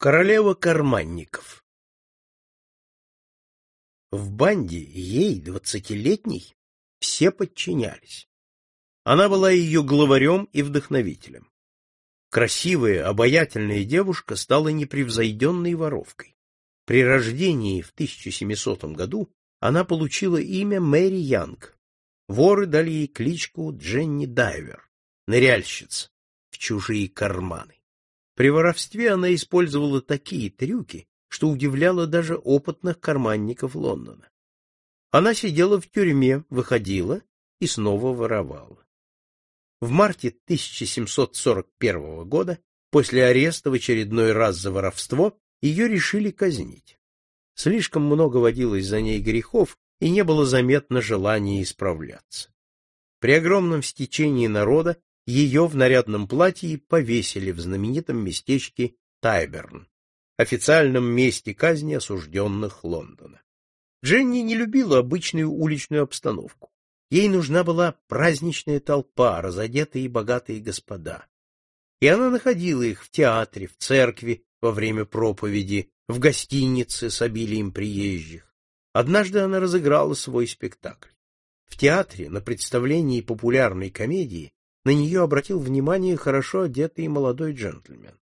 Королева карманников В банде ей, двадцатилетней, все подчинялись. Она была ее главарем и вдохновителем. Красивая, обаятельная девушка стала непревзойденной воровкой. При рождении в 1700 году она получила имя Мэри Янг. Воры дали ей кличку Дженни Дайвер, ныряльщица, в чужие карманы. При воровстве она использовала такие трюки, что удивляло даже опытных карманников Лондона. Она сидела в тюрьме, выходила и снова воровала. В марте 1741 года, после ареста в очередной раз за воровство, ее решили казнить. Слишком много водилось за ней грехов, и не было заметно желания исправляться. При огромном стечении народа ее в нарядном платье повесили в знаменитом местечке Тайберн, официальном месте казни осужденных Лондона. Дженни не любила обычную уличную обстановку. Ей нужна была праздничная толпа, разодетые и богатые господа. И она находила их в театре, в церкви во время проповеди, в гостинице с обилием приезжих. Однажды она разыграла свой спектакль. В театре на представлении популярной комедии на нее обратил внимание хорошо одетый молодой джентльмен.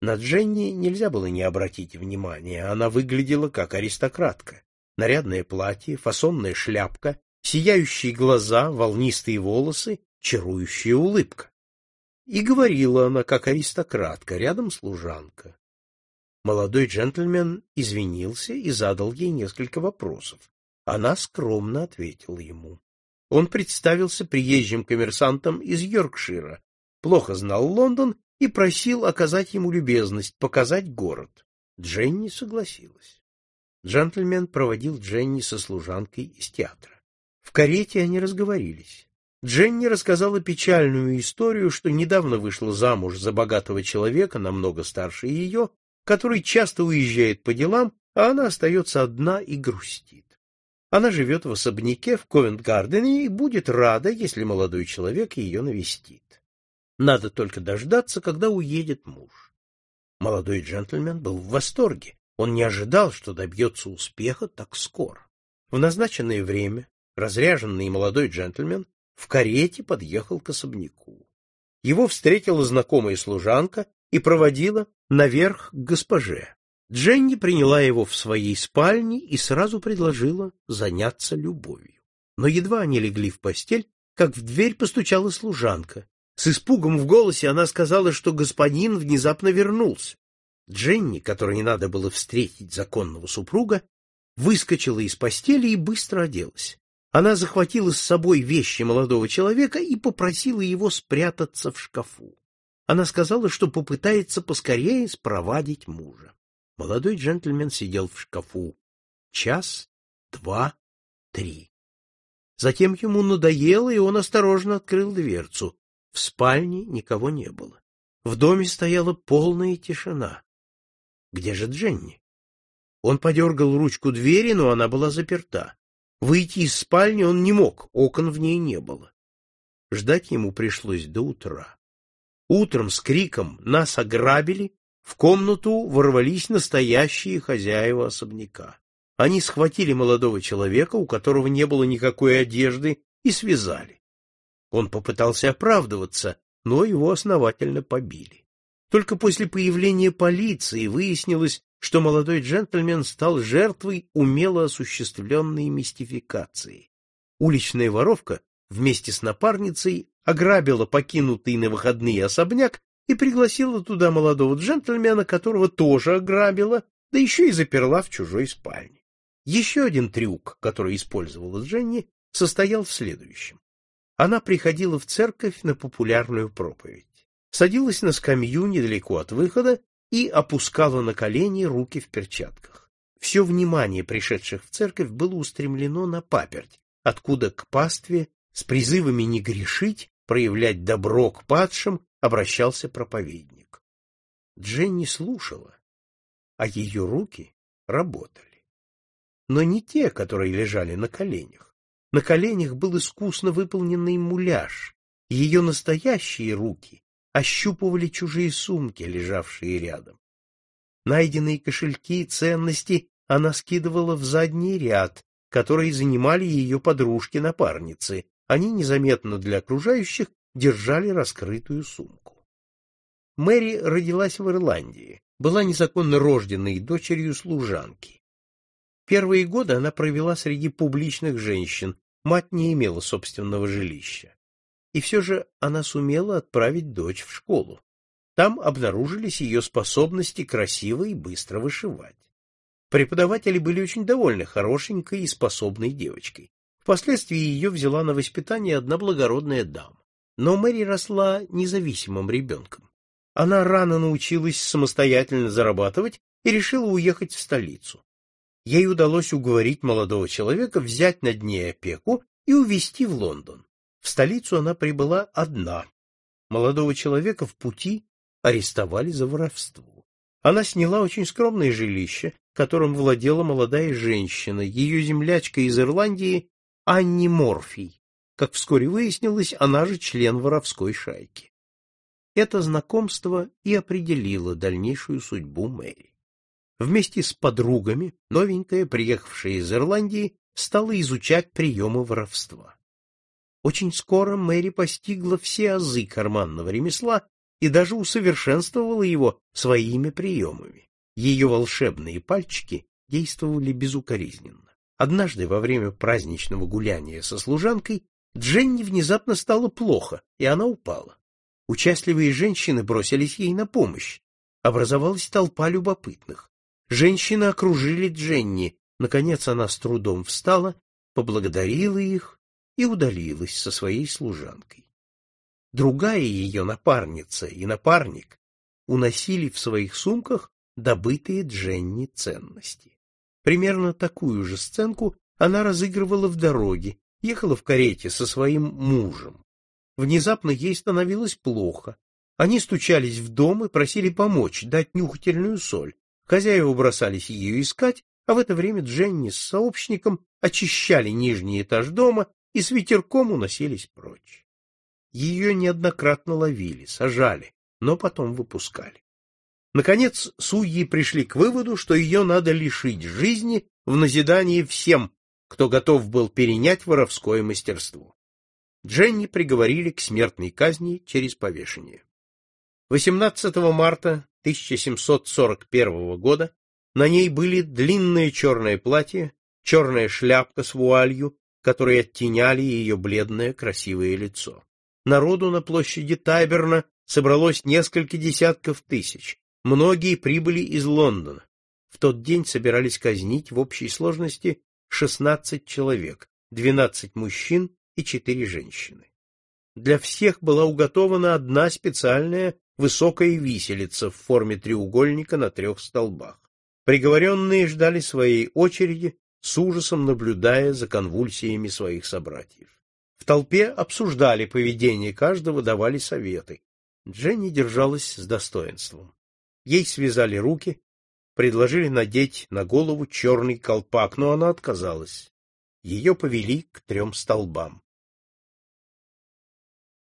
На Дженни нельзя было не обратить внимания, она выглядела как аристократка. Нарядное платье, фасонная шляпка, сияющие глаза, волнистые волосы, чарующая улыбка. И говорила она как аристократка, рядом служанка. Молодой джентльмен извинился и задал ей несколько вопросов. Она скромно ответила ему. Он представился приезжим коммерсантом из Йоркшира, плохо знал Лондон и просил оказать ему любезность, показать город. Дженни согласилась. Джентльмен проводил Дженни со служанкой из театра. В карете они разговорились. Дженни рассказала печальную историю, что недавно вышла замуж за богатого человека, намного старше ее, который часто уезжает по делам, а она остается одна и грустит. Она живет в особняке в Ковент-Гардене и будет рада, если молодой человек ее навестит. Надо только дождаться, когда уедет муж. Молодой джентльмен был в восторге. Он не ожидал, что добьется успеха так скоро. В назначенное время разряженный молодой джентльмен в карете подъехал к особняку. Его встретила знакомая служанка и проводила наверх к госпоже. Дженни приняла его в своей спальне и сразу предложила заняться любовью. Но едва они легли в постель, как в дверь постучала служанка. С испугом в голосе она сказала, что господин внезапно вернулся. Дженни, которой не надо было встретить законного супруга, выскочила из постели и быстро оделась. Она захватила с собой вещи молодого человека и попросила его спрятаться в шкафу. Она сказала, что попытается поскорее спровадить мужа. Молодой джентльмен сидел в шкафу. Час, два, три. Затем ему надоело, и он осторожно открыл дверцу. В спальне никого не было. В доме стояла полная тишина. Где же Дженни? Он подергал ручку двери, но она была заперта. Выйти из спальни он не мог, окон в ней не было. Ждать ему пришлось до утра. Утром с криком «Нас ограбили!» В комнату ворвались настоящие хозяева особняка. Они схватили молодого человека, у которого не было никакой одежды, и связали. Он попытался оправдываться, но его основательно побили. Только после появления полиции выяснилось, что молодой джентльмен стал жертвой умело осуществленной мистификации. Уличная воровка вместе с напарницей ограбила покинутый на выходные особняк и пригласила туда молодого джентльмена, которого тоже ограбила, да еще и заперла в чужой спальне. Еще один трюк, который использовала Дженни, состоял в следующем. Она приходила в церковь на популярную проповедь, садилась на скамью недалеко от выхода и опускала на колени руки в перчатках. Все внимание пришедших в церковь было устремлено на паперть, откуда к пастве с призывами не грешить, проявлять добро к падшим обращался проповедник. Дженни слушала, а ее руки работали. Но не те, которые лежали на коленях. На коленях был искусно выполненный муляж. Ее настоящие руки ощупывали чужие сумки, лежавшие рядом. Найденные кошельки и ценности она скидывала в задний ряд, который занимали ее подружки-напарницы. Они незаметно для окружающих держали раскрытую сумку. Мэри родилась в Ирландии, была незаконно рожденной дочерью служанки. Первые годы она провела среди публичных женщин, мать не имела собственного жилища. И все же она сумела отправить дочь в школу. Там обнаружились ее способности красиво и быстро вышивать. Преподаватели были очень довольны хорошенькой и способной девочкой. Впоследствии ее взяла на воспитание одна благородная дама. Но Мэри росла независимым ребенком. Она рано научилась самостоятельно зарабатывать и решила уехать в столицу. Ей удалось уговорить молодого человека взять над ней опеку и увезти в Лондон. В столицу она прибыла одна. Молодого человека в пути арестовали за воровство. Она сняла очень скромное жилище, которым владела молодая женщина, ее землячка из Ирландии Анни Морфий. Как вскоре выяснилось, она же член воровской шайки. Это знакомство и определило дальнейшую судьбу Мэри. Вместе с подругами новенькая, приехавшая из Ирландии, стала изучать приемы воровства. Очень скоро Мэри постигла все азы карманного ремесла и даже усовершенствовала его своими приемами. Ее волшебные пальчики действовали безукоризненно. Однажды во время праздничного гуляния со служанкой Дженни внезапно стало плохо, и она упала. Участливые женщины бросились ей на помощь. Образовалась толпа любопытных. Женщины окружили Дженни. Наконец она с трудом встала, поблагодарила их и удалилась со своей служанкой. Другая ее напарница и напарник уносили в своих сумках добытые Дженни ценности. Примерно такую же сценку она разыгрывала в дороге, ехала в карете со своим мужем. Внезапно ей становилось плохо. Они стучались в дом и просили помочь, дать нюхательную соль. Хозяева бросались ее искать, а в это время Дженни с сообщником очищали нижний этаж дома и с ветерком уносились прочь. Ее неоднократно ловили, сажали, но потом выпускали. Наконец, судьи пришли к выводу, что ее надо лишить жизни в назидание всем, кто готов был перенять воровское мастерство. Дженни приговорили к смертной казни через повешение. 18 марта 1741 года на ней были длинное черное платье, черная шляпка с вуалью, которые оттеняли ее бледное красивое лицо. Народу на площади Тайберна собралось несколько десятков тысяч. Многие прибыли из Лондона. В тот день собирались казнить в общей сложности 16 человек, 12 мужчин и 4 женщины. Для всех была уготована одна специальная высокая виселица в форме треугольника на трех столбах. Приговоренные ждали своей очереди, с ужасом наблюдая за конвульсиями своих собратьев. В толпе обсуждали поведение каждого, давали советы. Дженни держалась с достоинством. Ей связали руки, предложили надеть на голову черный колпак, но она отказалась. Ее повели к трем столбам.